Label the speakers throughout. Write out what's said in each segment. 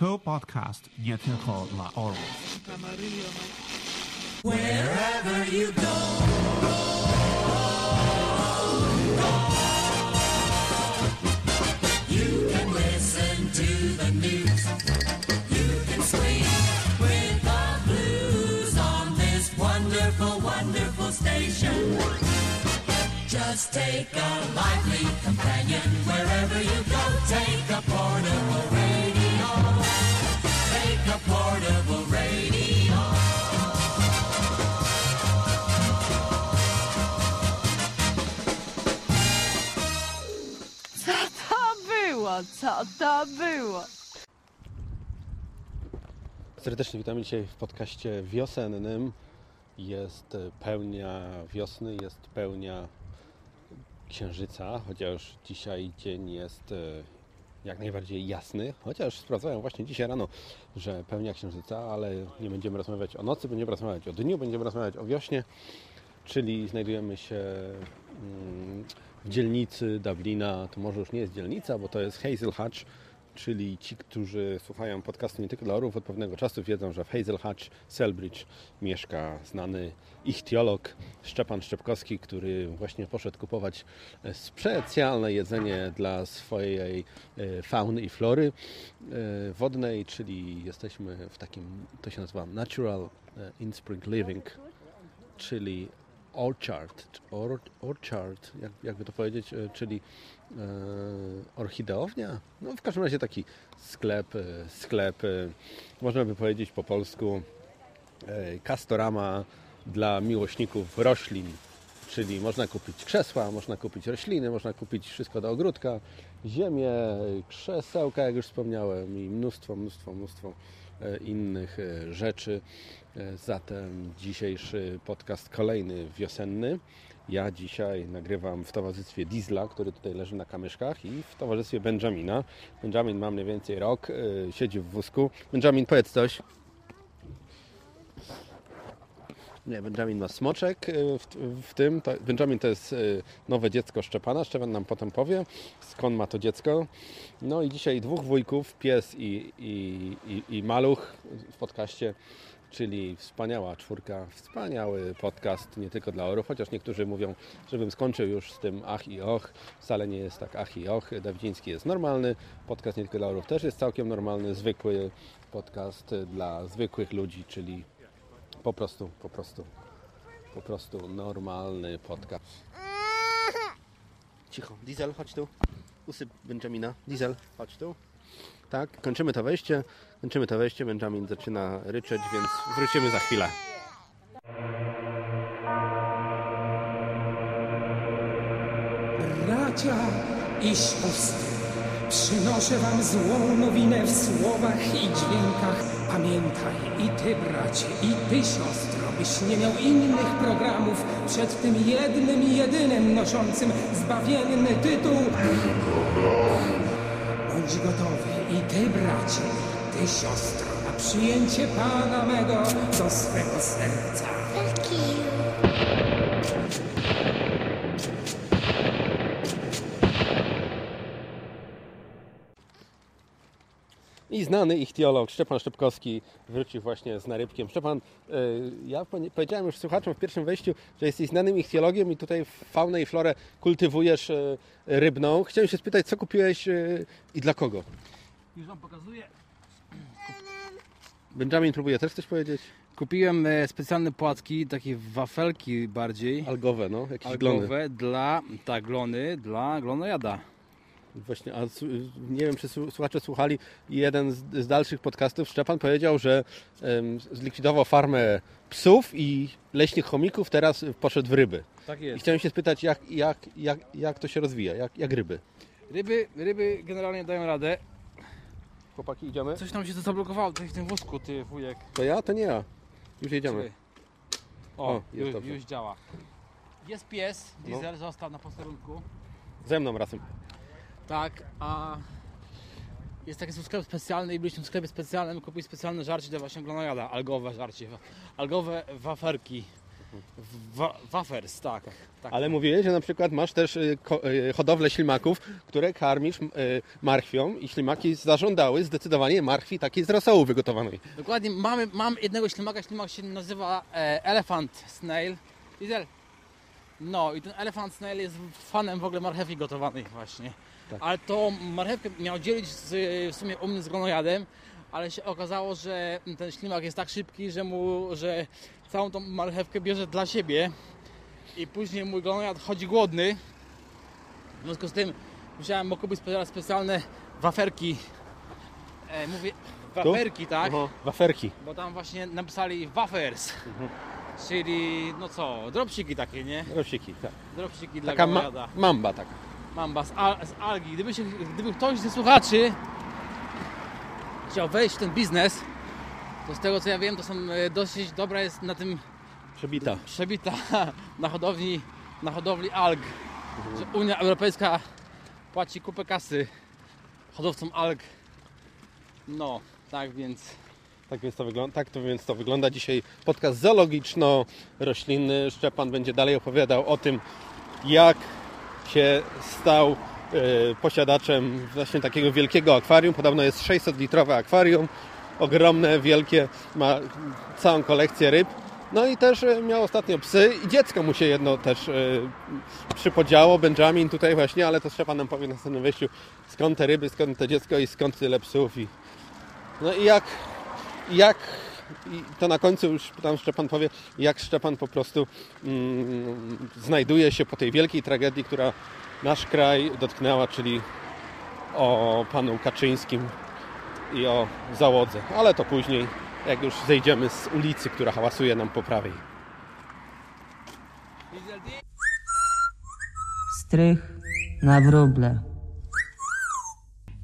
Speaker 1: To podcast nie tylko dla orłów.
Speaker 2: Wherever you go, you can listen to the news. You can swing with the blues on this wonderful, wonderful station. Just take a lively companion wherever you go. Take a portable radio. A portable radio.
Speaker 3: Co to było? Co to było?
Speaker 4: Serdecznie witamy dzisiaj w podcaście wiosennym. Jest pełnia wiosny, jest pełnia księżyca, chociaż dzisiaj dzień jest e, jak najbardziej jasny. Chociaż sprawdzałem właśnie dzisiaj rano, że pełnia księżyca, ale nie będziemy rozmawiać o nocy, będziemy rozmawiać o dniu, będziemy rozmawiać o wiośnie, czyli znajdujemy się mm, w dzielnicy Dublina. To może już nie jest dzielnica, bo to jest Hazel Hatch, czyli ci, którzy słuchają podcastu nie tylko dla orów od pewnego czasu wiedzą, że w Hazel Hatch, Selbridge mieszka znany ichtiolog Szczepan Szczepkowski, który właśnie poszedł kupować e, specjalne jedzenie dla swojej e, fauny i flory e, wodnej, czyli jesteśmy w takim, to się nazywa Natural In-Spring Living, czyli orchard, or, orchard jak, jakby to powiedzieć, e, czyli e, orchideownia. No w każdym razie taki sklep, e, sklep, e, można by powiedzieć po polsku e, kastorama dla miłośników roślin, czyli można kupić krzesła, można kupić rośliny, można kupić wszystko do ogródka, ziemię, krzesełka, jak już wspomniałem i mnóstwo, mnóstwo, mnóstwo innych e, rzeczy. E, Zatem dzisiejszy podcast kolejny wiosenny. Ja dzisiaj nagrywam w towarzystwie Diesla, który tutaj leży na kamyszkach i w towarzystwie Benjamina. Benjamin ma mniej więcej rok, e, siedzi w wózku. Benjamin, powiedz coś. Nie, Benjamin ma smoczek e, w, w tym. To, Benjamin to jest e, nowe dziecko Szczepana. Szczepan nam potem powie, skąd ma to dziecko. No i dzisiaj dwóch wujków, pies i, i, i, i maluch w podcaście, czyli wspaniała czwórka, wspaniały podcast, nie tylko dla orów, chociaż niektórzy mówią, żebym skończył już z tym ach i och. Wcale nie jest tak ach i och. Dawidziński jest normalny, podcast nie tylko dla orów też jest całkiem normalny, zwykły podcast dla zwykłych ludzi, czyli po prostu, po prostu, po prostu normalny podcast. Cicho, Diesel, chodź tu. Usyp Benjamina. Diesel, chodź tu. Tak, kończymy to wejście. Kończymy to wejście. Benjamin zaczyna ryczeć, więc wrócimy za chwilę.
Speaker 5: Bracia i siostry, przynoszę wam złą nowinę w słowach i dźwiękach. Pamiętaj i ty, bracie, i ty, siostro, byś nie miał innych programów przed tym jednym i jedynym noszącym zbawienny tytuł. Bądź gotowy i ty, bracie, i ty, siostro, na przyjęcie Pana mego do swego serca.
Speaker 4: I znany ichtiolog Szczepan Szczepkowski wrócił właśnie z narybkiem. Szczepan, y, ja po- powiedziałem już słuchaczom w pierwszym wejściu, że jesteś znanym ichtiologiem i tutaj faunę i florę kultywujesz y, rybną. Chciałem się spytać, co kupiłeś y, i dla kogo?
Speaker 6: Już Wam pokazuję.
Speaker 4: Benjamin próbuje też coś powiedzieć?
Speaker 6: Kupiłem e, specjalne płatki, takie wafelki bardziej,
Speaker 4: Algowe, no, jakieś glony.
Speaker 6: algowe dla, tak, glony, dla glonojada.
Speaker 4: Właśnie, a nie wiem, czy słuchacze słuchali jeden z, z dalszych podcastów. Szczepan powiedział, że em, zlikwidował farmę psów i leśnych chomików, teraz poszedł w ryby.
Speaker 6: Tak
Speaker 4: I
Speaker 6: jest.
Speaker 4: chciałem się spytać, jak, jak, jak, jak to się rozwija, jak, jak ryby.
Speaker 6: Ryby, ryby generalnie dają radę.
Speaker 4: Chłopaki, idziemy?
Speaker 6: Coś tam się to zablokowało tutaj w tym wózku, ty wujek.
Speaker 4: To ja, to nie ja. Już jedziemy.
Speaker 6: O,
Speaker 4: O,
Speaker 6: już, już działa. Jest pies, diesel, został na posterunku.
Speaker 4: Ze mną razem.
Speaker 6: Tak, a jest taki sklep specjalny i byliśmy w sklepie specjalnym, kupili specjalne żarcie dla właśnie glonojada, algowe żarcie, algowe waferki. Wa- wafers, tak. tak.
Speaker 4: Ale mówiłeś, że na przykład masz też ko- y, hodowlę ślimaków, które karmisz y, marchwią i ślimaki zażądały zdecydowanie marchwi takiej z rosołu wygotowanej.
Speaker 6: Dokładnie, mamy, mam jednego ślimaka, ślimak się nazywa e, Elephant Snail. Diesel. No i ten Elephant Snail jest fanem w ogóle marchewki gotowanej właśnie.
Speaker 4: Tak.
Speaker 6: Ale to marchewkę miał dzielić z, w sumie u mnie z glonojadem, ale się okazało, że ten ślimak jest tak szybki, że mu, że całą tą marchewkę bierze dla siebie i później mój glonojad chodzi głodny. W związku z tym musiałem mu kupić spe- specjalne waferki. E, mówię waferki, tak?
Speaker 4: Aha, waferki.
Speaker 6: Bo tam właśnie napisali wafers. Czyli no co, dropsiki takie, nie?
Speaker 4: Rosiki, tak.
Speaker 6: Dropsiki dla
Speaker 4: Taka ma- mamba taka.
Speaker 6: Mamba z, al, z algi. Gdyby, się, gdyby ktoś ze słuchaczy chciał wejść w ten biznes, to z tego co ja wiem, to są e, dosyć dobra jest na tym
Speaker 4: Przebita.
Speaker 6: przebita na hodowli, na hodowli alg. Że Unia Europejska płaci kupę kasy hodowcom alg. No, tak więc
Speaker 4: Tak więc to wygląda, tak to więc to wygląda dzisiaj podcast zoologiczno-roślinny. Szczepan będzie dalej opowiadał o tym, jak się stał e, posiadaczem właśnie takiego wielkiego akwarium. Podobno jest 600-litrowe akwarium, ogromne, wielkie, ma całą kolekcję ryb. No i też e, miał ostatnio psy i dziecko mu się jedno też e, przypodziało, Benjamin tutaj właśnie, ale to Szczepan nam powie na następnym wejściu, skąd te ryby, skąd to dziecko i skąd tyle psów. I... No i jak jak i to na końcu już tam Szczepan powie, jak Szczepan po prostu mm, znajduje się po tej wielkiej tragedii, która nasz kraj dotknęła, czyli o panu Kaczyńskim i o załodze. Ale to później, jak już zejdziemy z ulicy, która hałasuje nam po prawej.
Speaker 7: Strych na wróble.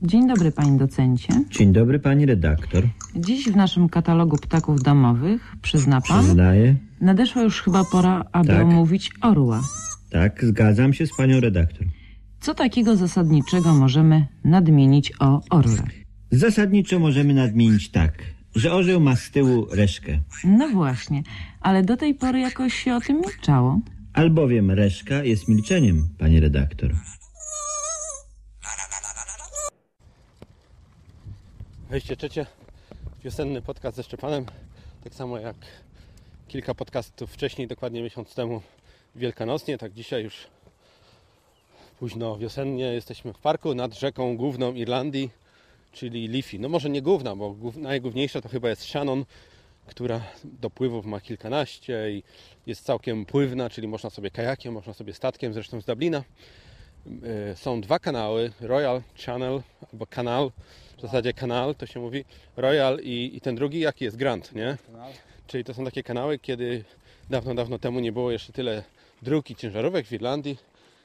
Speaker 7: Dzień dobry, panie docencie.
Speaker 8: Dzień dobry, pani redaktor.
Speaker 7: Dziś w naszym katalogu ptaków domowych, przyzna pan,
Speaker 8: Przyznaję.
Speaker 7: nadeszła już chyba pora, aby
Speaker 8: Tak.
Speaker 7: omówić orła.
Speaker 8: Tak, zgadzam się z panią redaktor.
Speaker 7: Co takiego zasadniczego możemy nadmienić o orle?
Speaker 8: Zasadniczo możemy nadmienić tak, że orzeł ma z tyłu reszkę,
Speaker 7: No właśnie, ale do tej pory jakoś się o tym milczało.
Speaker 8: albowiem reszka jest milczeniem, pani redaktor.
Speaker 4: Wejście trzecie, wiosenny podcast ze Szczepanem. Tak samo jak kilka podcastów wcześniej, dokładnie miesiąc temu wielkanocnie, tak dzisiaj już późno wiosennie jesteśmy w parku nad rzeką główną Irlandii, czyli Liffey. No może nie główna, bo głów- najgłówniejsza to chyba jest Shannon, która do pływów ma kilkanaście i jest całkiem pływna, czyli można sobie kajakiem, można sobie statkiem, zresztą z Dublina. E, Są dwa kanały, Royal Channel albo kanal, w zasadzie kanal to się mówi, Royal i, i ten drugi jaki jest Grant, nie? Czyli to są takie kanały, kiedy dawno, dawno temu nie było jeszcze tyle dróg i ciężarówek w Irlandii,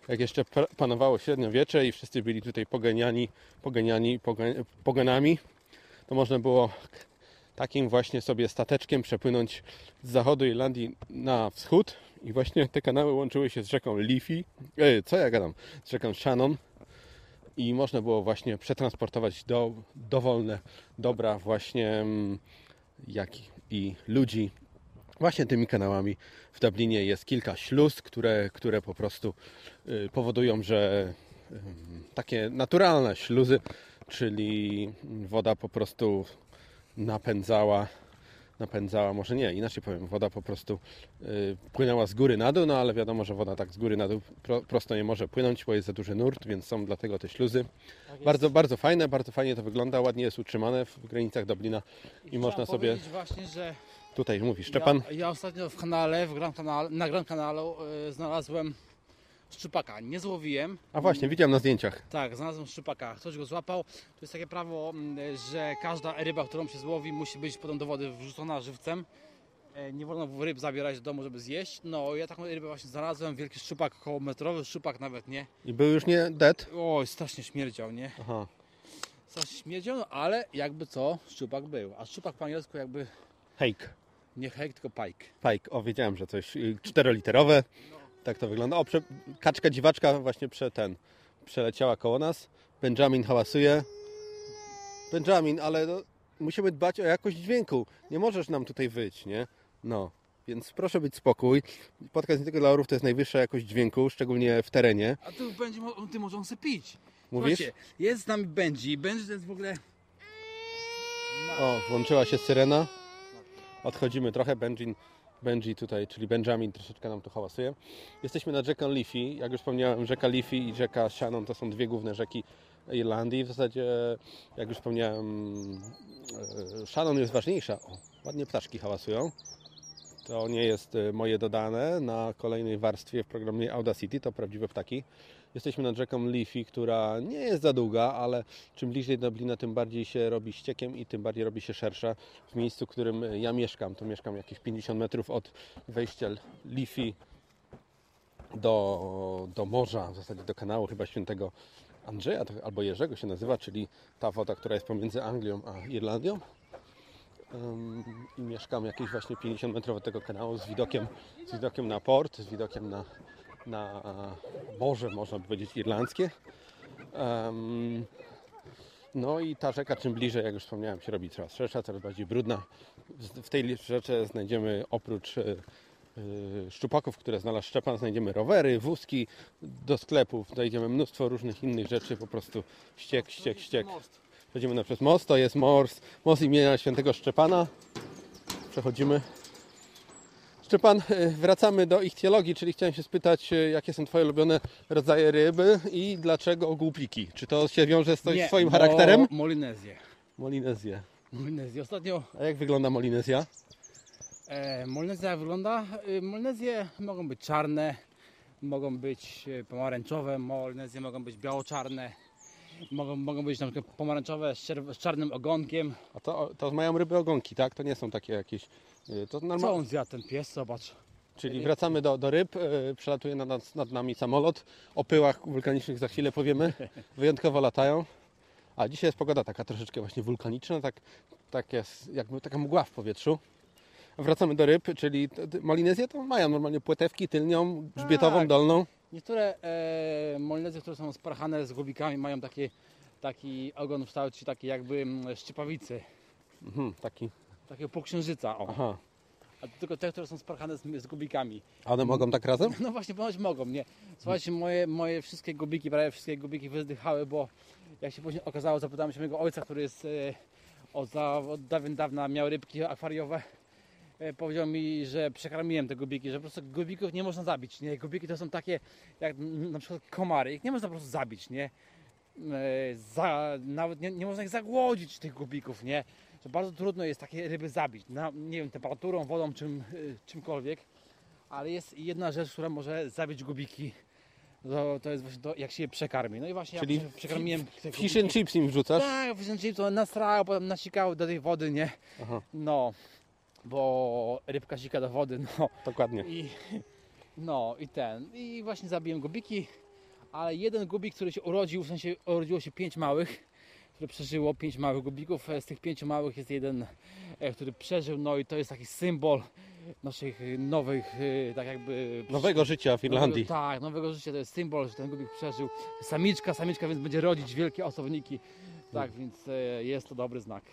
Speaker 4: jak jeszcze pa- panowało średniowiecze i wszyscy byli tutaj poganiani, poganiani poga- poganami, to można było takim właśnie sobie stateczkiem przepłynąć z zachodu Irlandii na wschód i właśnie te kanały łączyły się z rzeką Liffey, e, co ja gadam, z rzeką Shannon. I można było właśnie przetransportować do, dowolne dobra właśnie mm, jak i ludzi. Właśnie tymi kanałami. W Dublinie jest kilka śluz, które, które po prostu y, powodują, że ym, takie naturalne śluzy, czyli woda po prostu napędzała napędzała, może nie, inaczej powiem, woda po prostu y, płynęła z góry na dół, no ale wiadomo, że woda tak z góry na dół pro, prosto nie może płynąć, bo jest za duży nurt, więc są dlatego te śluzy. Bardzo, bardzo fajne, bardzo fajnie to wygląda, ładnie jest utrzymane w granicach Dublina i można
Speaker 6: chciałem
Speaker 4: sobie,
Speaker 6: właśnie, że
Speaker 4: tutaj mówi Szczepan,
Speaker 6: Ja, ja ostatnio w kanale, w Canal, na Grand Canalu e, znalazłem szczupaka. Nie złowiłem.
Speaker 4: a właśnie, widziałem na zdjęciach,
Speaker 6: Tak, znalazłem szczupaka. Ktoś go złapał. To jest takie prawo, m, że każda ryba, którą się złowi, musi być potem do wody wrzucona żywcem. E, Nie wolno ryb zabierać do domu, żeby zjeść. No, ja taką rybę właśnie znalazłem. Wielki szczupak, około metrowy szczupak nawet, nie?
Speaker 4: i był już nie dead,
Speaker 6: Oj, strasznie śmierdział, nie?
Speaker 4: aha,
Speaker 6: Strasznie śmierdział, no ale jakby co, szczupak był. A szczupak po angielsku jakby
Speaker 4: hake,
Speaker 6: nie hake, tylko pike.
Speaker 4: pike, o wiedziałem, że coś y, czteroliterowe, tak to wygląda, o, prze, kaczka dziwaczka właśnie prze ten, przeleciała koło nas, Benjamin hałasuje, Benjamin, ale no, musimy dbać o jakość dźwięku, nie możesz nam tutaj wyć, nie, no, Więc proszę być spokój. Podcast nie tylko dla orów to jest najwyższa jakość dźwięku, szczególnie w terenie.
Speaker 6: A tu będzie, mo- ty może on pić.
Speaker 4: Mówisz?
Speaker 6: Słuchajcie, jest z nami Benji. Benji to jest w ogóle...
Speaker 4: O, włączyła się syrena. Odchodzimy trochę. Benji, Benji tutaj, czyli Benjamin troszeczkę nam tu hałasuje. Jesteśmy nad rzeką Liffey. Jak już wspomniałem, rzeka Liffey i rzeka Shannon to są dwie główne rzeki Irlandii. W zasadzie, jak już wspomniałem, e, Shannon jest ważniejsza. O, ładnie ptaszki hałasują. To nie jest e, moje dodane na kolejnej warstwie w programie Audacity, to prawdziwe ptaki. Jesteśmy nad rzeką Liffey, która nie jest za długa, ale czym bliżej Dublina, tym bardziej się robi ściekiem i tym bardziej robi się szersza. W miejscu, w którym ja mieszkam, to mieszkam jakieś 50 metrów od wejścia Liffey do, do morza, w zasadzie do kanału chyba świętego Andrzeja to- albo Jerzego się nazywa, czyli ta woda, która jest pomiędzy Anglią a Irlandią. Ym, I mieszkam jakieś właśnie 50 metrów od tego kanału z widokiem, z widokiem na port, z widokiem na, na morze, można powiedzieć, irlandzkie. Em, no i ta rzeka czym bliżej, jak już wspomniałem, się robi coraz szersza, coraz bardziej brudna. W w tej rzece znajdziemy oprócz e, e, szczupaków, które znalazł Szczepan, znajdziemy rowery, wózki do sklepów, znajdziemy mnóstwo różnych innych rzeczy, po prostu ściek, ściek, ściek. Przejdziemy na przez most, to jest most, most imienia świętego Szczepana. Przechodzimy. Szczepan, e, wracamy do ich teologii, czyli chciałem się spytać, e, jakie są Twoje ulubione rodzaje ryby i dlaczego głupiki? Czy to się wiąże z
Speaker 6: Nie,
Speaker 4: Twoim charakterem?
Speaker 6: Molinezję.
Speaker 4: Molinezję.
Speaker 6: Molinezję. Ostatnio
Speaker 4: A jak wygląda Molinezja?
Speaker 6: E, Molnezja wygląda. E, Molnezje mogą być czarne, mogą być pomarańczowe, molnezje mogą być biało-czarne, mogą, mogą być na przykład pomarańczowe z, czerw- z czarnym ogonkiem.
Speaker 4: A to, to mają ryby ogonki, tak? To nie są takie jakieś... y, To
Speaker 6: Co
Speaker 4: normal...
Speaker 6: on zjadł ten pies? Zobacz.
Speaker 4: Czyli wracamy do, do ryb, y, przelatuje nad, nas- nad nami samolot, o pyłach wulkanicznych za chwilę powiemy, wyjątkowo latają. A dzisiaj jest pogoda taka troszeczkę właśnie wulkaniczna, tak, tak jest jakby taka mgła w powietrzu. Wracamy do ryb, czyli Molinezje to mają normalnie płetewki tylnią, grzbietową,
Speaker 6: Tak.
Speaker 4: dolną.
Speaker 6: Niektóre e, które są sparchane z głowikami, mają takie, taki ogon w kształcie takiej jakby mm, szczypawicy,
Speaker 4: Mhm, taki,
Speaker 6: takiego półksiężyca. O.
Speaker 4: aha.
Speaker 6: A tylko te, które są sparchane z, z gubikami.
Speaker 4: A one mogą tak razem?
Speaker 6: No właśnie, ponoć mogą, nie? Słuchajcie, moje, moje wszystkie gubiki, prawie wszystkie gubiki wyzdychały, bo jak się później okazało, zapytałem się mojego ojca, który jest e, od, od dawien dawna miał rybki akwariowe. E, powiedział mi, że przekarmiłem te gubiki, że po prostu gubików nie można zabić, nie? Gubiki to są takie jak na przykład komary, ich nie można po prostu zabić, nie? E, za, nawet nie, nie można ich zagłodzić, tych gubików, nie? Że bardzo trudno jest takie ryby zabić, na, nie wiem, temperaturą, wodą, czym, y, czymkolwiek. Ale jest jedna rzecz, która może zabić gubiki. To, to jest właśnie to, jak się je przekarmi. No i właśnie
Speaker 4: Czyli
Speaker 6: ja przekarmiłem te
Speaker 4: Fish and chips im wrzucasz?
Speaker 6: Tak, fish and chips, to nasrało, potem nasikało do tej wody, nie?
Speaker 4: Aha.
Speaker 6: No, bo rybka sika do wody, no.
Speaker 4: Dokładnie.
Speaker 6: I, no i ten. I właśnie zabiłem gubiki, ale jeden gubik, który się urodził, w sensie urodziło się pięć małych, które przeżyło, pięć małych gubików. E, Z tych pięciu małych jest jeden, e, który przeżył, no i to jest taki symbol naszych e, nowych, tak jakby...
Speaker 4: Nowego życia w Irlandii.
Speaker 6: Nowego, tak, nowego życia to jest symbol, że ten gubik przeżył. Samiczka, samiczka, więc będzie rodzić wielkie osobniki. Tak, więc e, jest to dobry znak.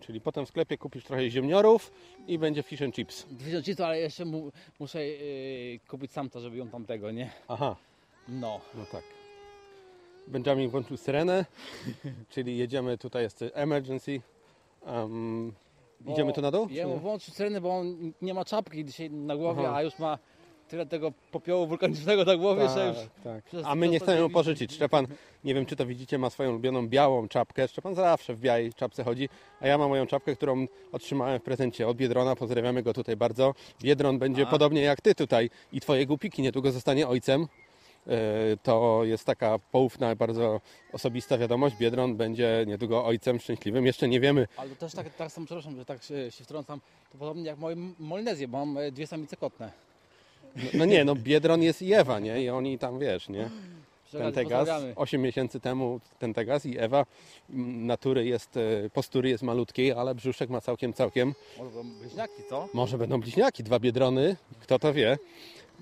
Speaker 4: Czyli potem w sklepie kupisz trochę ziemniorów i będzie fish and chips.
Speaker 6: Widzę czysto, ale jeszcze mu, muszę e, kupić samca, żeby ją tamtego, nie?
Speaker 4: Aha.
Speaker 6: No.
Speaker 4: No tak. Benjamin włączył syrenę, czyli jedziemy, tutaj jest emergency. Um, idziemy tu na dół?
Speaker 6: Ja mu włączył syrenę, bo on nie ma czapki dzisiaj na głowie,
Speaker 4: Aha.
Speaker 6: a już ma tyle tego popiołu wulkanicznego na głowie, że już...
Speaker 4: Tak, tak. A my nie chcemy mu pożyczyć. Szczepan, nie wiem czy to widzicie, ma swoją ulubioną białą czapkę. Szczepan zawsze w białej czapce chodzi, a ja mam moją czapkę, którą otrzymałem w prezencie od Biedrona. Pozdrawiamy go tutaj bardzo. Biedron będzie
Speaker 6: A.
Speaker 4: podobnie jak ty tutaj i twoje głupiki niedługo zostanie ojcem. E, To jest taka poufna, bardzo osobista wiadomość. Biedron będzie niedługo ojcem szczęśliwym. Jeszcze nie wiemy,
Speaker 6: Ale to też tak, tak samo, przepraszam, że tak się, się wtrącam, to podobnie jak moje Molnezje, bo mam e, dwie samice kotne.
Speaker 4: no, no nie, no Biedron jest i Ewa, nie? I oni tam, wiesz, nie? Tentegas,
Speaker 6: pozdrawiamy.
Speaker 4: 8 miesięcy temu Tentegas i Ewa natury jest, e, postury jest malutkiej, ale brzuszek ma całkiem, całkiem.
Speaker 6: Może będą bliźniaki, co?
Speaker 4: Może będą bliźniaki, dwa biedrony, kto to wie.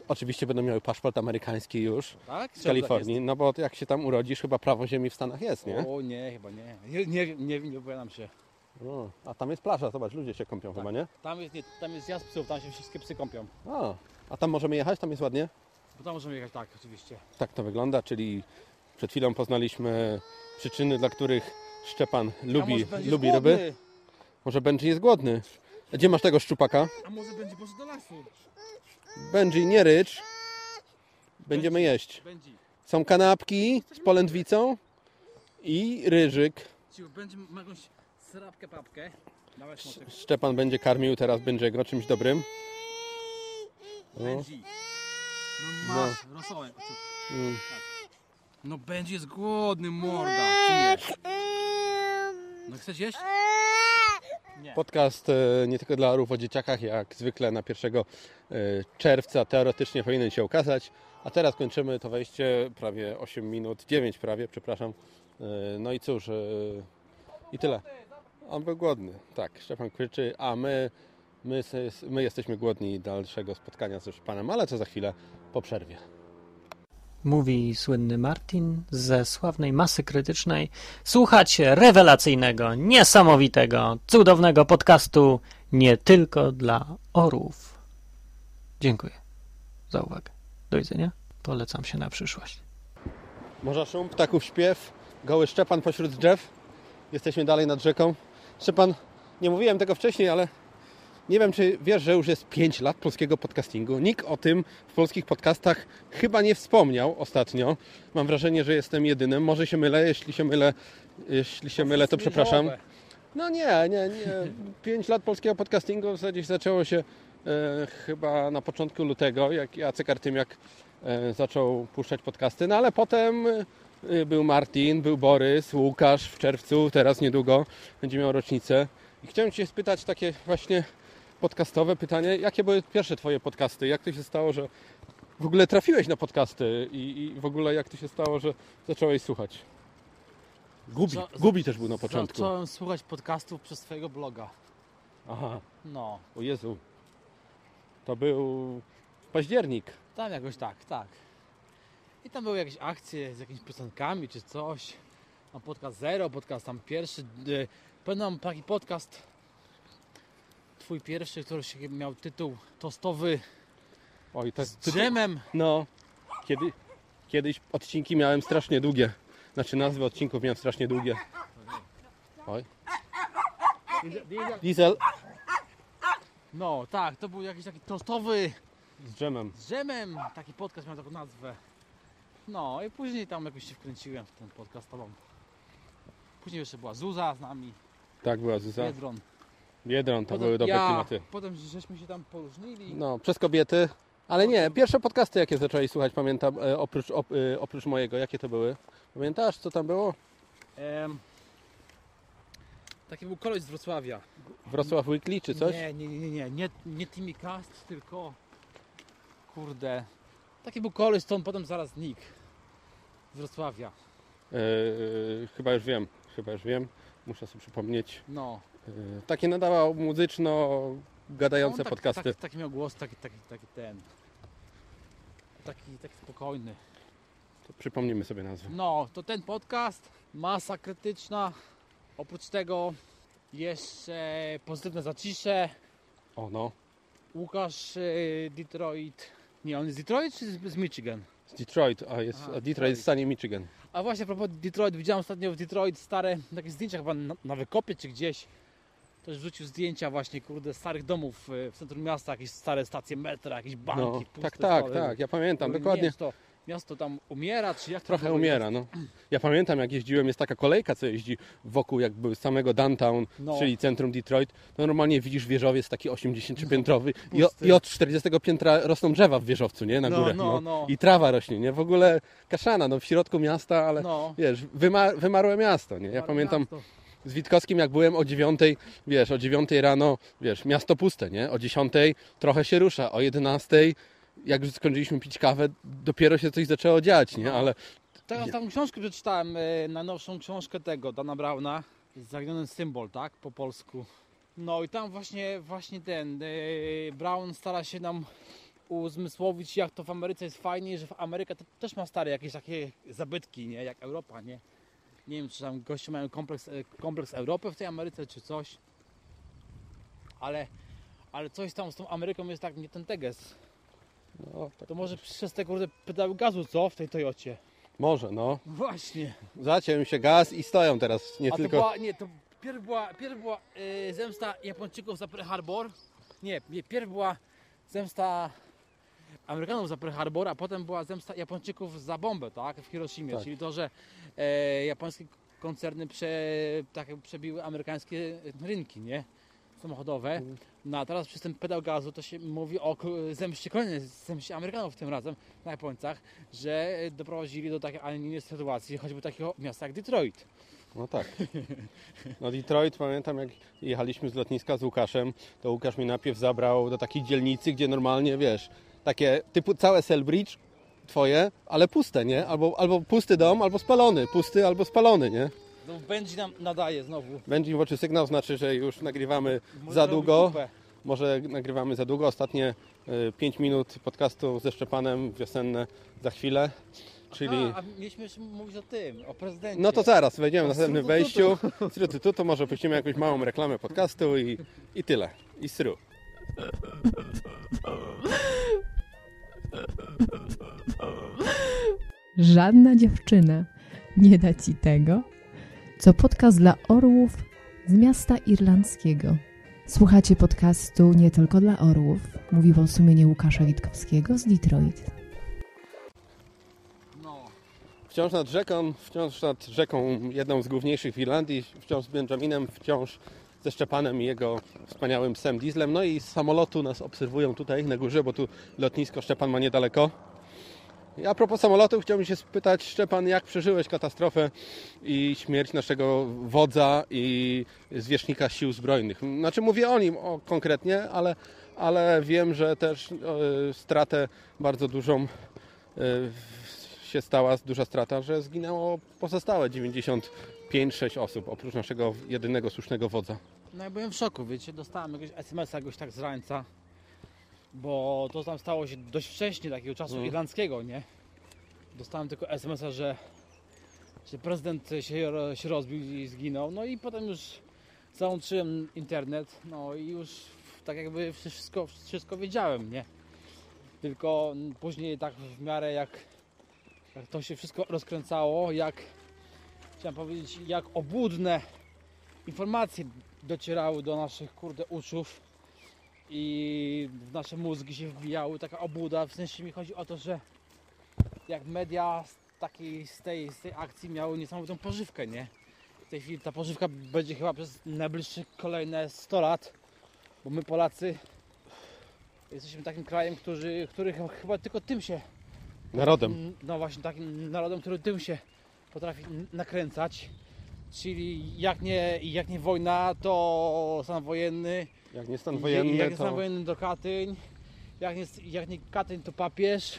Speaker 4: Oczywiście będą miały paszport amerykański już
Speaker 6: Tak?
Speaker 4: z Kalifornii, no bo jak się tam urodzisz, chyba prawo ziemi w Stanach jest, nie?
Speaker 6: O nie, chyba nie. Nie, nie, nie, nie wypowiadam się.
Speaker 4: A tam jest plaża, zobacz, ludzie się kąpią chyba, nie?
Speaker 6: Tam jest, nie, tam jest zjazd psów, tam się wszystkie psy kąpią.
Speaker 4: A, a tam możemy jechać, tam jest ładnie?
Speaker 6: Bo tam możemy jechać tak, oczywiście.
Speaker 4: Tak to wygląda, czyli przed chwilą poznaliśmy przyczyny, dla których Szczepan lubi, lubi
Speaker 6: głodny?
Speaker 4: ryby. Może Benji jest głodny. Gdzie masz tego szczupaka?
Speaker 6: A może będzie poszedł do lasu?
Speaker 4: Benji, nie rycz. Będziemy jeść. Są kanapki z polędwicą i ryżyk.
Speaker 6: Będzie jakąś papkę.
Speaker 4: Szczepan będzie karmił teraz Benjiego czymś dobrym. O,
Speaker 6: Benji. No masz, rosołek.
Speaker 4: mm.
Speaker 6: No będzie jest głodny, morda. Czy nie? No chcesz jeść?
Speaker 4: Podcast e, nie tylko dla orów o dzieciakach, jak zwykle na 1 e, czerwca teoretycznie powinien się ukazać. A teraz kończymy to wejście prawie 8 minut, 9 prawie, przepraszam. E, No i cóż, i tyle. On był głodny, tak, Szczepan krzyczy, a my, my, my jesteśmy głodni dalszego spotkania ze Szczepanem, ale to za chwilę po przerwie.
Speaker 9: Mówi słynny Martin ze sławnej masy krytycznej. Słuchacie rewelacyjnego, niesamowitego, cudownego podcastu nie tylko dla orów. Dziękuję za uwagę. Do widzenia. Polecam się na przyszłość.
Speaker 4: Morza szum, ptaków śpiew, goły Szczepan pośród drzew. Jesteśmy dalej nad rzeką. Szczepan, nie mówiłem tego wcześniej, ale nie wiem, czy wiesz, że już jest 5 lat polskiego podcastingu. Nikt o tym w polskich podcastach chyba nie wspomniał ostatnio. Mam wrażenie, że jestem jedynym. Może się mylę, jeśli się mylę, jeśli się mylę, to przepraszam. No nie, nie, nie. 5 lat polskiego podcastingu w zasadzie zaczęło się e, chyba na początku lutego, jak Jacek Artymiak e, zaczął puszczać podcasty, no ale potem e, był Martin, był Borys, Łukasz w czerwcu, teraz niedługo będzie miał rocznicę. I chciałem Cię spytać takie właśnie podcastowe pytanie, jakie były pierwsze Twoje podcasty? Jak to się stało, że w ogóle trafiłeś na podcasty i, i w ogóle jak to się stało, że zacząłeś słuchać? Gubi, Gubi też był na początku.
Speaker 6: Zacząłem słuchać podcastów przez twojego bloga.
Speaker 4: Aha.
Speaker 6: No,
Speaker 4: O Jezu. To był październik.
Speaker 6: tam jakoś tak, tak. I tam były jakieś akcje z jakimiś piosenkami czy coś. Tam podcast zero, podcast tam pierwszy. y, Pamiętam taki podcast twój pierwszy, który się miał tytuł tostowy
Speaker 4: Oj, to
Speaker 6: z dżemem.
Speaker 4: No. Kiedy, kiedyś odcinki miałem strasznie długie. Znaczy nazwy odcinków miałem strasznie długie. Oj. Diesel
Speaker 6: No tak, to był jakiś taki tostowy
Speaker 4: z dżemem.
Speaker 6: z dżemem. Taki podcast miał taką nazwę. No i później tam jakoś się wkręciłem w ten podcastową. Później jeszcze była Zuza z nami,
Speaker 4: Tak była Zuza.
Speaker 6: Biedron.
Speaker 4: Biedron, to
Speaker 6: Potem
Speaker 4: były dobre
Speaker 6: ja,
Speaker 4: klimaty.
Speaker 6: Potem żeśmy się tam poróżnili.
Speaker 4: No, przez kobiety. Ale nie, pierwsze podcasty jakie zacząłeś słuchać, pamiętam, e, oprócz, op, e, oprócz mojego, jakie to były? Pamiętasz, co tam było?
Speaker 6: Em, taki był koleś z Wrocławia.
Speaker 4: Wrocław Weekly czy coś?
Speaker 6: Nie, nie, nie, nie, nie, nie, nie Timmy Cast, tylko kurde. Taki był koleś, to on potem zaraz znikł. Z Wrocławia.
Speaker 4: E, chyba już wiem, chyba już wiem. Muszę sobie przypomnieć.
Speaker 6: No.
Speaker 4: E, takie nadawał muzyczno gadające
Speaker 6: on tak,
Speaker 4: podcasty.
Speaker 6: Tak, taki miał głos, taki, taki, taki ten. Taki, taki spokojny.
Speaker 4: To przypomnimy sobie nazwę.
Speaker 6: No, to ten podcast, masa krytyczna. Oprócz tego jeszcze pozytywne zacisze.
Speaker 4: O no,
Speaker 6: Łukasz y, Detroit. Nie, on jest z Detroit czy z, z Michigan?
Speaker 4: z Detroit, a jest
Speaker 6: A,
Speaker 4: a Detroit
Speaker 6: Detroit.
Speaker 4: jest w stanie Michigan.
Speaker 6: A właśnie a propos Detroit, widziałem ostatnio w Detroit stare takie zdjęcia chyba na, na wykopie czy gdzieś. Ktoś wrzucił zdjęcia właśnie, kurde, starych domów y, w centrum miasta, jakieś stare stacje metra, jakieś banki,
Speaker 4: No,
Speaker 6: puste
Speaker 4: tak, tak, tak, ja pamiętam dokładnie.
Speaker 6: Miasto, miasto tam umiera, czy jak
Speaker 4: Trochę umiera, no. Ja pamiętam jak jeździłem, jest taka kolejka, co jeździ wokół jakby samego downtown,
Speaker 6: No.
Speaker 4: czyli centrum Detroit. To normalnie widzisz wieżowiec taki 80-piętrowy i, o-
Speaker 6: pusty.
Speaker 4: i od 40 piętra rosną drzewa w wieżowcu, nie? Na
Speaker 6: No,
Speaker 4: górę.
Speaker 6: no, no.
Speaker 4: I trawa rośnie, nie? W ogóle kaszana, no w środku miasta, ale
Speaker 6: No.
Speaker 4: wiesz, wymar wymarłe miasto, nie? Ja pamiętam
Speaker 6: miasto.
Speaker 4: Z Witkowskim, jak byłem o 9, wiesz, o 9 rano, wiesz, miasto puste, nie? O 10 trochę się rusza, o 11 jak już skończyliśmy pić kawę, dopiero się coś zaczęło dziać, nie? Ale
Speaker 6: Teraz taką książkę przeczytałem, y, najnowszą książkę tego, Dana Brauna, Zaginiony symbol, tak, po polsku. No i tam właśnie, właśnie ten, y, Brown stara się nam uzmysłowić, jak to w Ameryce jest fajnie, że w Ameryka też ma stare jakieś takie zabytki, nie, jak Europa, nie. Nie wiem, czy tam goście mają kompleks, e, kompleks Europy w tej Ameryce, czy coś. Ale, ale coś tam z tą Ameryką jest tak nie ten teges.
Speaker 4: No, tak
Speaker 6: To może przez te kurde pedały gazu, co? W tej Toyocie.
Speaker 4: Może, no.
Speaker 6: Właśnie.
Speaker 4: Zaciął się gaz i stoją teraz, nie
Speaker 6: A
Speaker 4: tylko...
Speaker 6: to była, nie, to pierw była, pierw była e, zemsta Japończyków za Pearl Harbor. Nie, nie, pierw była zemsta Amerykanów za Pearl Harbor, a potem była zemsta Japończyków za bombę, tak? W Hiroshimie.
Speaker 4: Tak.
Speaker 6: Czyli to, że e, japońskie koncerny prze, tak, przebiły amerykańskie rynki, nie? Samochodowe.
Speaker 4: Mhm.
Speaker 6: No a teraz przez ten pedał gazu to się mówi o zemście kolejnej, zemście Amerykanów tym razem na Japońcach, że doprowadzili do takiej, ale nie sytuacji, choćby takiego miasta jak Detroit.
Speaker 4: No tak. No Detroit, pamiętam jak jechaliśmy z lotniska z Łukaszem, to Łukasz mnie najpierw zabrał do takiej dzielnicy, gdzie normalnie, wiesz, takie typu całe Selbridge twoje, ale puste, nie? Albo, albo pusty dom, albo spalony. Pusty albo spalony, nie?
Speaker 6: No Benji nam nadaje znowu.
Speaker 4: Będzie w oczy sygnał, znaczy, że już nagrywamy
Speaker 6: Może
Speaker 4: za długo.
Speaker 6: kupę.
Speaker 4: Może nagrywamy za długo. Ostatnie 5 minut podcastu ze Szczepanem wiosenne za chwilę. Czyli...
Speaker 6: A, a mieliśmy jeszcze mówić o tym, o prezydencie.
Speaker 4: No to zaraz, wejdziemy w
Speaker 6: O
Speaker 4: następnym wejściu. Strutu, to może puścimy jakąś małą reklamę podcastu i, i tyle. I stru.
Speaker 10: Żadna dziewczyna nie da ci tego, co podcast dla orłów z miasta irlandzkiego. Słuchacie podcastu nie tylko dla orłów, mówiło sumienie Łukasza Witkowskiego z Detroit.
Speaker 6: No.
Speaker 4: Wciąż nad rzeką, wciąż nad rzeką jedną z główniejszych w Irlandii, wciąż z Benjaminem, wciąż ze Szczepanem i jego wspaniałym psem Dieslem. No i z samolotu nas obserwują tutaj na górze, bo tu lotnisko Szczepan ma niedaleko. A propos samolotu, chciałbym się spytać, Szczepan, jak przeżyłeś katastrofę i śmierć naszego wodza i zwierzchnika sił zbrojnych? Znaczy mówię o nim o, konkretnie, ale, ale wiem, że też e, stratę bardzo dużą e, się stała duża strata, że zginęło pozostałe 95-6 osób, oprócz naszego jedynego słusznego wodza.
Speaker 6: No ja byłem w szoku, wiecie, dostałem jakiegoś SMS-a jakoś tak z rańca, bo to tam stało się dość wcześnie, takiego czasu
Speaker 4: Mhm.
Speaker 6: irlandzkiego, nie? Dostałem tylko SMS-a, że, że prezydent się, ro- się rozbił i zginął, no i potem już załączyłem internet, no i już tak jakby wszystko, wszystko wiedziałem, nie? Tylko później tak w miarę jak, jak to się wszystko rozkręcało, jak chciałem powiedzieć, jak obłudne informacje docierały do naszych kurde uszów i w nasze mózgi się wbijały taka obłuda, w sensie mi chodzi o to, że jak media z, takiej, z, tej, z tej akcji miały niesamowitą pożywkę, nie? W tej chwili ta pożywka będzie chyba przez najbliższe kolejne 100 lat, bo my Polacy jesteśmy takim krajem, który, który chyba- tylko tym się
Speaker 4: Narodem.
Speaker 6: no właśnie takim narodem, który tym się potrafi nakręcać. Czyli jak nie, jak nie wojna, to stan wojenny.
Speaker 4: Jak nie stan
Speaker 6: Jak
Speaker 4: wojenny,
Speaker 6: nie
Speaker 4: to
Speaker 6: stan wojenny, to Katyń. Jak nie, jak nie Katyń, to papież.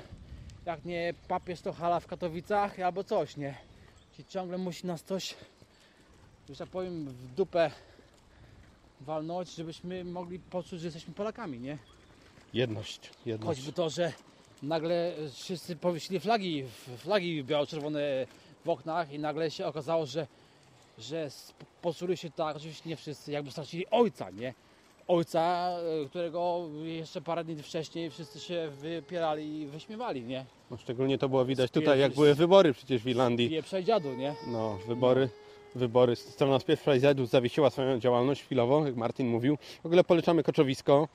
Speaker 6: Jak nie papież, to hala w Katowicach albo coś, nie? Czyli ciągle musi nas coś, że tak powiem, w dupę walnąć, żebyśmy mogli poczuć, że jesteśmy Polakami, nie?
Speaker 4: jedność. jedność.
Speaker 6: Choćby to, że nagle wszyscy powiesili flagi, flagi biało-czerwone w oknach i nagle się okazało, że, że poczuli się tak, oczywiście nie wszyscy, jakby stracili ojca, nie? Ojca, e, którego jeszcze parę dni wcześniej wszyscy się wypierali i wyśmiewali, nie?
Speaker 4: No, szczególnie to było widać tutaj, jak były wybory przecież w Irlandii.
Speaker 6: Pieprza i dziadu, nie?
Speaker 4: No, wybory. Wybory. Strona Zajdu zawiesiła swoją działalność chwilowo, jak Martin mówił. W ogóle polecamy koczowisko,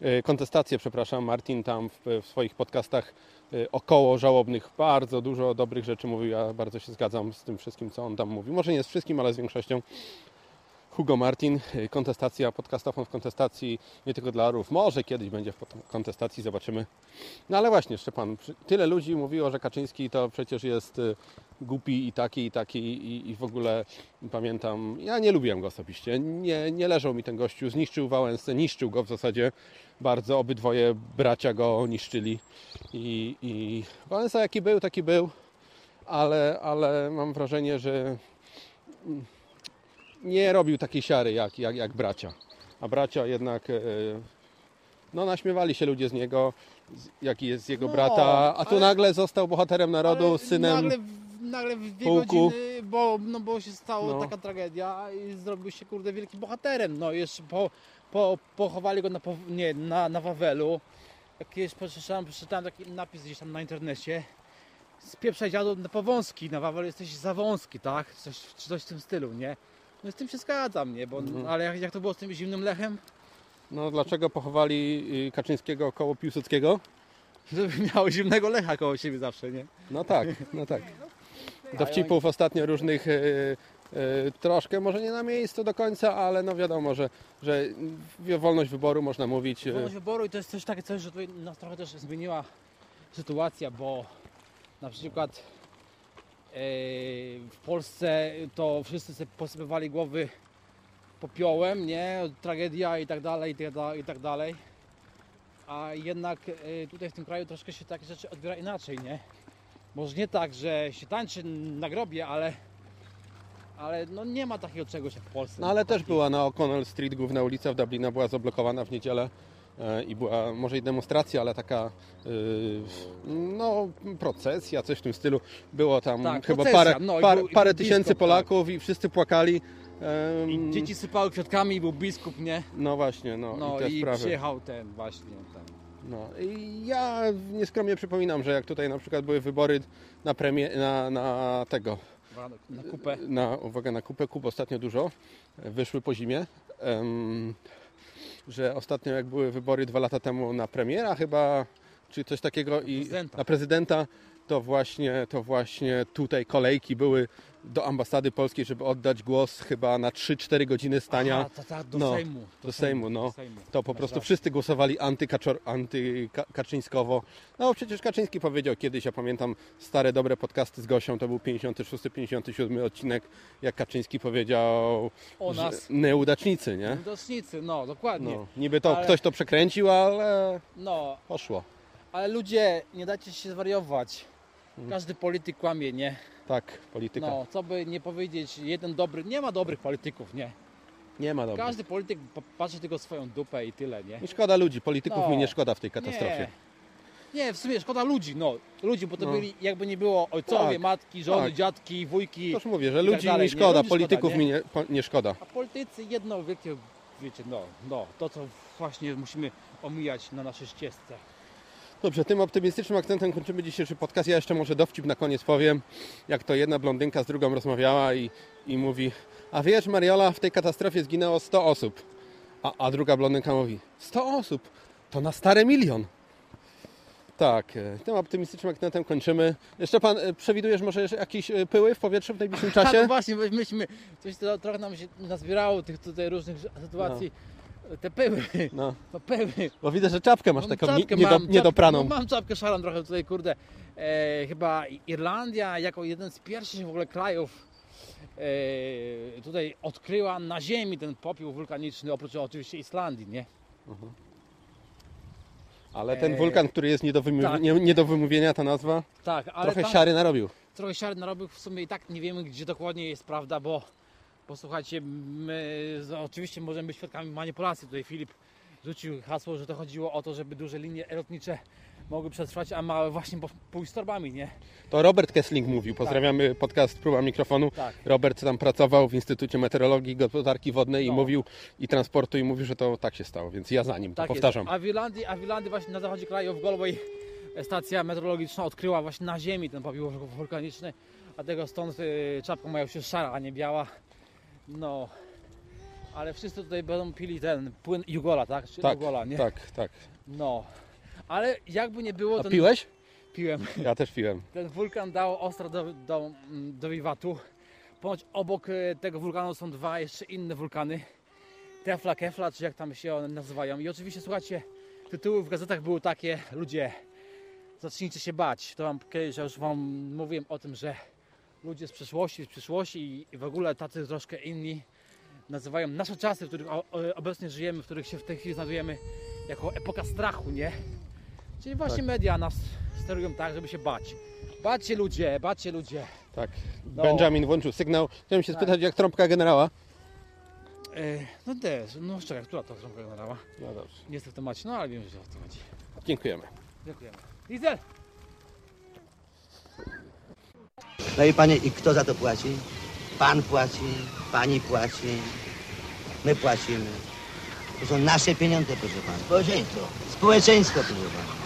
Speaker 4: e, kontestację, przepraszam. Martin tam w, w swoich podcastach e, około żałobnych bardzo dużo dobrych rzeczy mówił. Ja bardzo się zgadzam z tym wszystkim, co on tam mówił. Może nie z wszystkim, ale z większością. Hugo Martin, e, kontestacja, podcastofon w kontestacji, nie tylko dla orów. Może kiedyś będzie w kontestacji, zobaczymy. No ale właśnie, Szczepan, tyle ludzi mówiło, że Kaczyński to przecież jest e, głupi i taki, i taki i, i w ogóle pamiętam, ja nie lubiłem go osobiście, nie, nie leżał mi ten gościu, zniszczył Wałęsę, niszczył go w zasadzie bardzo, obydwoje bracia go niszczyli i, i Wałęsa jaki był, taki był, ale, ale mam wrażenie, że mm, nie robił takiej siary jak, jak, jak bracia, a bracia jednak e, no naśmiewali się ludzie z niego, jaki jest jego
Speaker 6: No,
Speaker 4: brata, a tu
Speaker 6: ale-
Speaker 4: nagle został bohaterem narodu, synem...
Speaker 6: Nagle, nagle w dwie
Speaker 4: Pułku.
Speaker 6: godziny, bo, no bo się stała
Speaker 4: No.
Speaker 6: taka tragedia i zrobił się kurde wielkim bohaterem. No jeszcze po, po, pochowali go na, nie, na, na Wawelu. Jakieś przeczytałem, przeczytałem taki napis gdzieś tam na internecie. Spieprzaj dziadu na powązki, na Wawelu jesteś za wąski, tak? Coś, czy coś w tym stylu, nie? No z tym się zgadzam, nie? Bo,
Speaker 4: Mhm.
Speaker 6: Ale jak, jak to było z tym zimnym lechem?
Speaker 4: No dlaczego pochowali y, Kaczyńskiego koło Piłsudskiego?
Speaker 6: Żeby miał zimnego lecha koło siebie zawsze, nie?
Speaker 4: No tak, no tak. Dowcipów ostatnio różnych y, y, troszkę, może nie na miejscu do końca, ale no wiadomo, że, że wolność wyboru można mówić. y,
Speaker 6: Wolność wyboru i to jest też takie coś, że tutaj nas trochę też zmieniła sytuacja, bo na przykład w Polsce to wszyscy sobie posypywali głowy popiołem, nie? Tragedia i tak dalej, i tak dalej, i tak dalej. A jednak e, tutaj w tym kraju troszkę się takie rzeczy odbiera inaczej, nie? Może nie tak, że się tańczy na grobie, ale ale no nie ma takiego czegoś jak w Polsce.
Speaker 4: No ale też była na O'Connell Street, główna ulica w Dublinie była zablokowana w niedzielę e, i była może i demonstracja, ale taka y, no procesja, coś w tym stylu. Było tam
Speaker 6: Tak,
Speaker 4: chyba
Speaker 6: procesja,
Speaker 4: parę,
Speaker 6: no i
Speaker 4: parę,
Speaker 6: był-
Speaker 4: parę tysięcy
Speaker 6: biskup,
Speaker 4: Polaków i wszyscy płakali.
Speaker 6: I dzieci sypały kwiatkami i był biskup, nie?
Speaker 4: No właśnie, no,
Speaker 6: No
Speaker 4: i
Speaker 6: i przyjechał ten właśnie ten.
Speaker 4: No i ja nieskromnie przypominam, że jak tutaj na przykład były wybory na premię, na, na tego,
Speaker 6: Na kupę.
Speaker 4: na, uwaga, na kupę kup ostatnio dużo, wyszły po zimie, em, że ostatnio jak były wybory dwa lata temu na premiera chyba, czy coś takiego i
Speaker 6: prezydenta.
Speaker 4: na prezydenta, to właśnie, to właśnie tutaj kolejki były do ambasady polskiej, żeby oddać głos chyba na 3-4 godziny stania.
Speaker 6: Aha, tak, do
Speaker 4: no,
Speaker 6: Sejmu,
Speaker 4: Do,
Speaker 6: do
Speaker 4: Sejmu,
Speaker 6: Sejmu,
Speaker 4: no.
Speaker 6: do Sejmu.
Speaker 4: To po prostu wszyscy głosowali antykaczyńskowo. No przecież Kaczyński powiedział kiedyś, ja pamiętam stare dobre podcasty z Gosią, to był 56-57 odcinek, jak Kaczyński powiedział
Speaker 6: O nas.
Speaker 4: nieudacznicy, nie?
Speaker 6: Nieudacznicy, no dokładnie.
Speaker 4: No, niby to
Speaker 6: Ale-
Speaker 4: ktoś to przekręcił, ale
Speaker 6: No,
Speaker 4: poszło.
Speaker 6: Ale ludzie, nie dajcie się zwariować. Każdy polityk kłamie, nie?
Speaker 4: Tak, polityka.
Speaker 6: No, co by nie powiedzieć, jeden dobry, nie ma dobrych polityków, nie?
Speaker 4: Nie ma dobrych.
Speaker 6: Każdy polityk pa- patrzy tylko swoją dupę i tyle, nie?
Speaker 4: Nie szkoda ludzi, polityków
Speaker 6: No.
Speaker 4: mi nie szkoda w tej katastrofie.
Speaker 6: Nie. Nie, w sumie szkoda ludzi, no. Ludzi, bo to
Speaker 4: No.
Speaker 6: byli, jakby nie było ojcowie,
Speaker 4: Tak,
Speaker 6: matki, żony,
Speaker 4: tak.
Speaker 6: dziadki, wujki.
Speaker 4: Toż mówię, że
Speaker 6: i tak
Speaker 4: ludzi
Speaker 6: dalej,
Speaker 4: mi szkoda,
Speaker 6: Ludzi
Speaker 4: polityków
Speaker 6: nie?
Speaker 4: mi nie, po- nie szkoda.
Speaker 6: A politycy jedno wielkie, wiecie, no, no, to co właśnie musimy omijać na naszej ścieżce.
Speaker 4: Dobrze, tym optymistycznym akcentem kończymy dzisiejszy podcast. Ja jeszcze może dowcip na koniec powiem, jak to jedna blondynka z drugą rozmawiała i, i mówi, a wiesz Mariola, w tej katastrofie zginęło 100 osób. A, a druga blondynka mówi, 100 osób, to na stary milion. Tak, e, tym optymistycznym akcentem kończymy. Jeszcze pan e, przewidujesz może jakieś e, pyły w powietrzu w najbliższym
Speaker 6: no
Speaker 4: czasie?
Speaker 6: właśnie, my- myśmy, coś to, trochę nam się nazbierało tych tutaj różnych sytuacji. Te pyły,
Speaker 4: No,
Speaker 6: no pyły.
Speaker 4: bo widzę, że czapkę masz
Speaker 6: Mam
Speaker 4: taką nie,
Speaker 6: czapkę,
Speaker 4: niedo,
Speaker 6: mam,
Speaker 4: niedopraną.
Speaker 6: Czapkę, no, mam czapkę szarą trochę tutaj, kurde. E, chyba Irlandia jako jeden z pierwszych w ogóle krajów e, tutaj odkryła na ziemi ten popiół wulkaniczny, oprócz oczywiście Islandii, nie?
Speaker 4: Ale ten
Speaker 6: e,
Speaker 4: wulkan, który jest nie do,
Speaker 6: tak.
Speaker 4: nie, nie do wymówienia, ta nazwa,
Speaker 6: Tak, ale
Speaker 4: trochę siary narobił.
Speaker 6: trochę siary narobił, w sumie i tak nie wiemy, gdzie dokładnie jest prawda, bo posłuchajcie, my oczywiście możemy być świadkami manipulacji. Tutaj Filip rzucił hasło, że to chodziło o to, żeby duże linie lotnicze mogły przetrwać, a małe właśnie pójść z torbami, nie?
Speaker 4: To Robert Kessling mówił. Pozdrawiamy podcast Próba Mikrofonu.
Speaker 6: Tak.
Speaker 4: Robert tam pracował w Instytucie Meteorologii i Gospodarki Wodnej i
Speaker 6: No.
Speaker 4: mówił i transportu i mówił, że to tak się stało, więc ja za nim to
Speaker 6: Tak
Speaker 4: powtarzam.
Speaker 6: Jest. A w Irlandii, a w Irlandii właśnie na zachodzie kraju w Galway stacja meteorologiczna odkryła właśnie na ziemi ten popiół wulkaniczny, a tego stąd y, czapka mają się szara, a nie biała. No, ale wszyscy tutaj będą pili ten płyn Jugola, tak? Czy
Speaker 4: Tak,
Speaker 6: Jugola, nie?
Speaker 4: tak, tak.
Speaker 6: No, ale jakby nie było,
Speaker 4: A
Speaker 6: ten,
Speaker 4: piłeś?
Speaker 6: piłem.
Speaker 4: Ja też piłem.
Speaker 6: Ten wulkan dał ostro do, do, do wiwatu. Ponoć obok e, tego wulkanu są dwa jeszcze inne wulkany. Tefla, Kefla, czy jak tam się one nazywają. I oczywiście, słuchajcie, tytuły w gazetach były takie, ludzie, zacznijcie się bać. To wam kiedyś ja już wam mówiłem o tym, że ludzie z przeszłości, z przyszłości i w ogóle tacy troszkę inni nazywają nasze czasy, w których obecnie żyjemy, w których się w tej chwili znajdujemy, jako epoka strachu, nie? Czyli właśnie
Speaker 4: Tak.
Speaker 6: media nas sterują tak, żeby się bać. Bać się ludzie, bać się ludzie.
Speaker 4: Tak.
Speaker 6: No.
Speaker 4: Benjamin włączył sygnał. Chciałem się
Speaker 6: Tak.
Speaker 4: spytać, jak trąbka generała.
Speaker 6: E, no też, no czekaj, która to trąbka generała?
Speaker 4: No dobrze.
Speaker 6: Nie jestem w temacie, no ale wiem, że o co chodzi.
Speaker 4: Dziękujemy.
Speaker 6: Dziękujemy. Diesel!
Speaker 11: No i panie, i kto za to płaci? Pan płaci, pani płaci, my płacimy. To są nasze pieniądze, proszę pana.
Speaker 12: Społeczeństwo.
Speaker 11: Społeczeństwo, proszę pana.